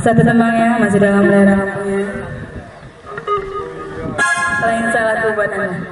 Satu tembangnya masih dalam layar lampunya. Paling salah tuh buat anda.